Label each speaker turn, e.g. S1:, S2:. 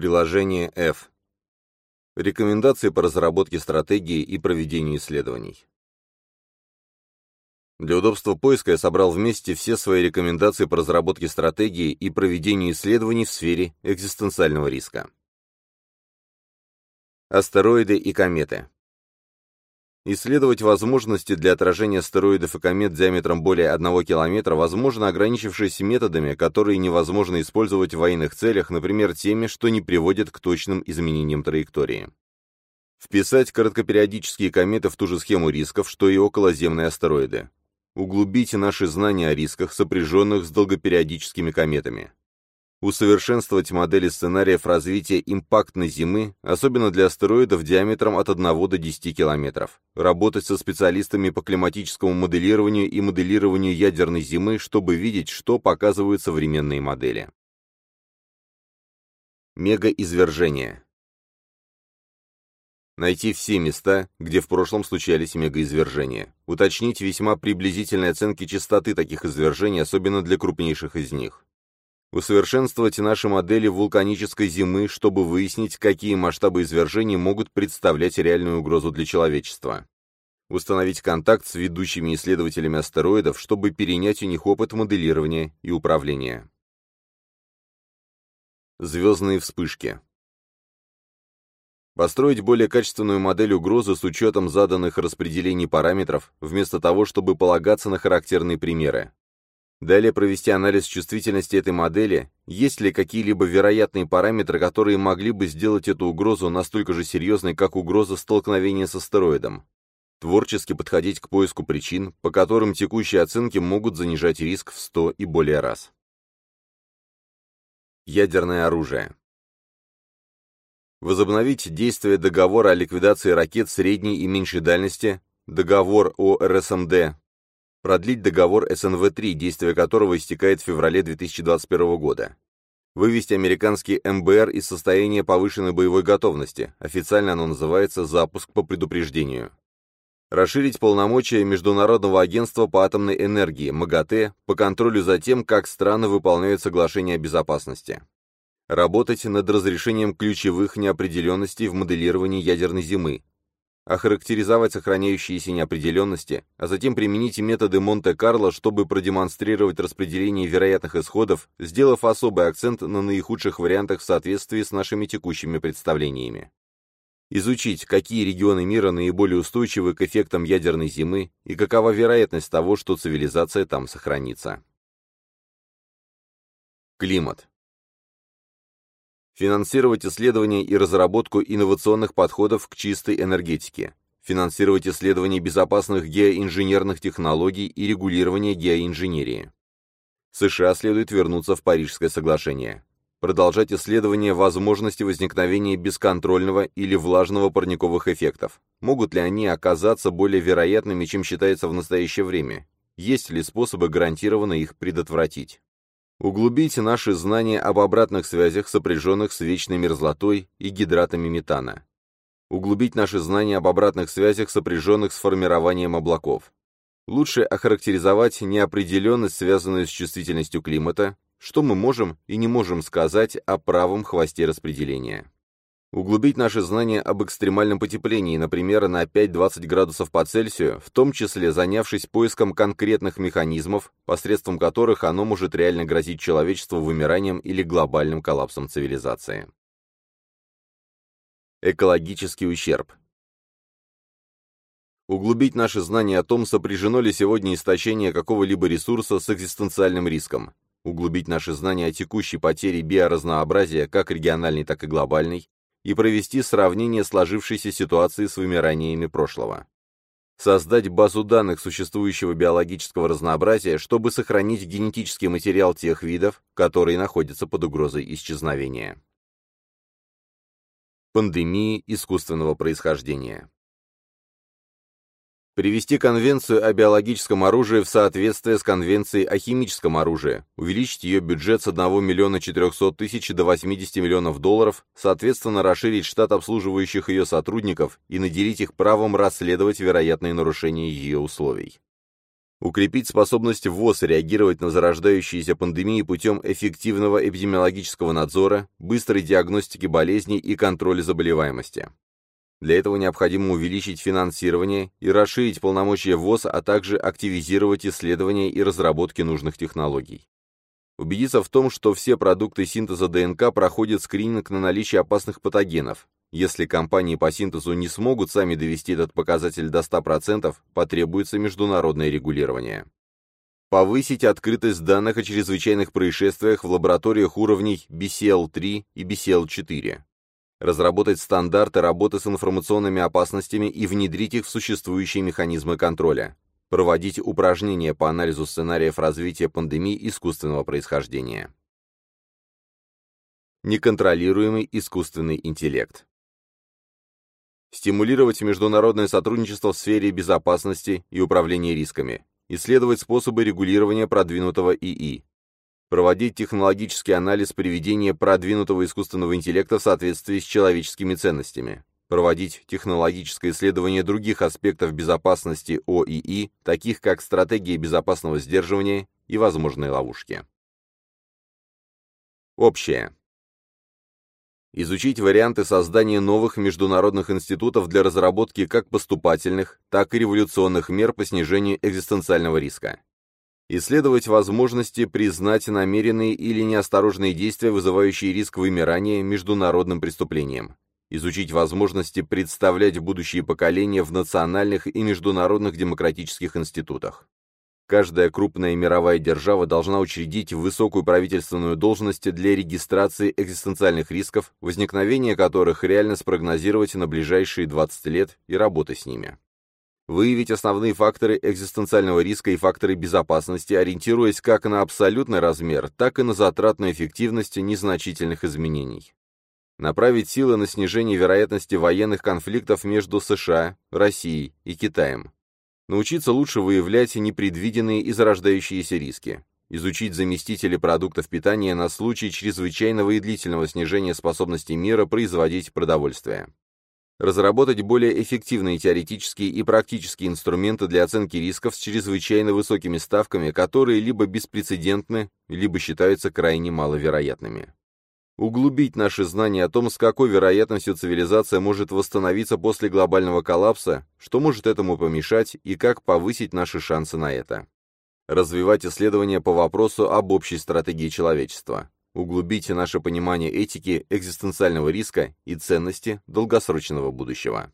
S1: Приложение F. Рекомендации по разработке стратегии и проведению исследований. Для удобства поиска я собрал вместе все свои рекомендации по разработке стратегии и проведению исследований в сфере экзистенциального риска. Астероиды и кометы. Исследовать возможности для отражения астероидов и комет диаметром более 1 км возможно, ограничившись методами, которые невозможно использовать в военных целях, например, теми, что не приводят к точным изменениям траектории. Вписать короткопериодические кометы в ту же схему рисков, что и околоземные астероиды. Углубите наши знания о рисках, сопряженных с долгопериодическими кометами усовершенствовать модели сценариев развития импактной Зимы, особенно для астероидов диаметром от 1 до 10 км, работать со специалистами по климатическому моделированию и моделированию ядерной Зимы, чтобы видеть, что показывают современные модели. Мегаизвержение. Найти все места, где в прошлом случались мегаизвержения. Уточнить весьма приблизительные оценки частоты таких извержений, особенно для крупнейших из них усовершенствовать наши модели вулканической зимы, чтобы выяснить, какие масштабы извержений могут представлять реальную угрозу для человечества. Установить контакт с ведущими исследователями астероидов, чтобы перенять у них опыт моделирования и управления. Звездные вспышки. Построить более качественную модель угрозы с учетом заданных распределений параметров, вместо того, чтобы полагаться на характерные примеры. Далее провести анализ чувствительности этой модели, есть ли какие-либо вероятные параметры, которые могли бы сделать эту угрозу настолько же серьезной, как угроза столкновения с астероидом. Творчески подходить к поиску причин, по которым текущие оценки могут занижать риск в 100 и более раз. Ядерное оружие. Возобновить действие договора о ликвидации ракет средней и меньшей дальности, договор о РСМД, продлить договор СНВ-3, действие которого истекает в феврале 2021 года. Вывести американский МБР из состояния повышенной боевой готовности, официально оно называется «запуск по предупреждению». Расширить полномочия Международного агентства по атомной энергии, МАГАТЭ, по контролю за тем, как страны выполняют соглашение о безопасности. Работать над разрешением ключевых неопределенностей в моделировании ядерной зимы, охарактеризовать сохраняющиеся неопределенности, а затем применить методы Монте-Карло, чтобы продемонстрировать распределение вероятных исходов, сделав особый акцент на наихудших вариантах в соответствии с нашими текущими представлениями. Изучить, какие регионы мира наиболее устойчивы к эффектам ядерной зимы и какова вероятность того, что цивилизация там сохранится. Климат. Финансировать исследования и разработку инновационных подходов к чистой энергетике. Финансировать исследования безопасных геоинженерных технологий и регулирование геоинженерии. США следует вернуться в Парижское соглашение. Продолжать исследование возможности возникновения бесконтрольного или влажного парниковых эффектов. Могут ли они оказаться более вероятными, чем считается в настоящее время? Есть ли способы гарантированно их предотвратить? Углубите наши знания об обратных связях, сопряженных с вечной мерзлотой и гидратами метана. Углубить наши знания об обратных связях, сопряженных с формированием облаков. Лучше охарактеризовать неопределенность, связанную с чувствительностью климата, что мы можем и не можем сказать о правом хвосте распределения. Углубить наши знания об экстремальном потеплении, например, на 5-20 градусов по Цельсию, в том числе занявшись поиском конкретных механизмов, посредством которых оно может реально грозить человечеству вымиранием или глобальным коллапсом цивилизации. Экологический ущерб. Углубить наши знания о том, сопряжено ли сегодня истощение какого-либо ресурса с экзистенциальным риском. Углубить наши знания о текущей потере биоразнообразия, как региональной, так и глобальной, и провести сравнение сложившейся ситуации с вымираниями прошлого. Создать базу данных существующего биологического разнообразия, чтобы сохранить генетический материал тех видов, которые находятся под угрозой исчезновения. Пандемии искусственного происхождения Привести Конвенцию о биологическом оружии в соответствие с Конвенцией о химическом оружии, увеличить ее бюджет с 1 миллиона 400 тысяч до 80 миллионов долларов, соответственно расширить штат обслуживающих ее сотрудников и наделить их правом расследовать вероятные нарушения ее условий. Укрепить способность ВОЗ реагировать на зарождающиеся пандемии путем эффективного эпидемиологического надзора, быстрой диагностики болезней и контроля заболеваемости. Для этого необходимо увеличить финансирование и расширить полномочия ВОЗ, а также активизировать исследования и разработки нужных технологий. Убедиться в том, что все продукты синтеза ДНК проходят скрининг на наличие опасных патогенов. Если компании по синтезу не смогут сами довести этот показатель до 100%, потребуется международное регулирование. Повысить открытость данных о чрезвычайных происшествиях в лабораториях уровней BCL-3 и BCL-4 разработать стандарты работы с информационными опасностями и внедрить их в существующие механизмы контроля, проводить упражнения по анализу сценариев развития пандемии искусственного происхождения. Неконтролируемый искусственный интеллект. Стимулировать международное сотрудничество в сфере безопасности и управления рисками, исследовать способы регулирования продвинутого ИИ, проводить технологический анализ приведения продвинутого искусственного интеллекта в соответствии с человеческими ценностями, проводить технологическое исследование других аспектов безопасности ОИИ, таких как стратегии безопасного сдерживания и возможные ловушки. Общее. Изучить варианты создания новых международных институтов для разработки как поступательных, так и революционных мер по снижению экзистенциального риска исследовать возможности признать намеренные или неосторожные действия, вызывающие риск вымирания, международным преступлением, изучить возможности представлять будущие поколения в национальных и международных демократических институтах. Каждая крупная мировая держава должна учредить высокую правительственную должность для регистрации экзистенциальных рисков, возникновение которых реально спрогнозировать на ближайшие 20 лет и работать с ними выявить основные факторы экзистенциального риска и факторы безопасности, ориентируясь как на абсолютный размер, так и на затратную эффективность незначительных изменений. Направить силы на снижение вероятности военных конфликтов между США, Россией и Китаем. Научиться лучше выявлять непредвиденные и зарождающиеся риски. Изучить заместители продуктов питания на случай чрезвычайного и длительного снижения способности мира производить продовольствие разработать более эффективные теоретические и практические инструменты для оценки рисков с чрезвычайно высокими ставками, которые либо беспрецедентны, либо считаются крайне маловероятными. Углубить наши знания о том, с какой вероятностью цивилизация может восстановиться после глобального коллапса, что может этому помешать и как повысить наши шансы на это. Развивать исследования по вопросу об общей стратегии человечества углубите наше понимание этики, экзистенциального риска и ценности долгосрочного будущего.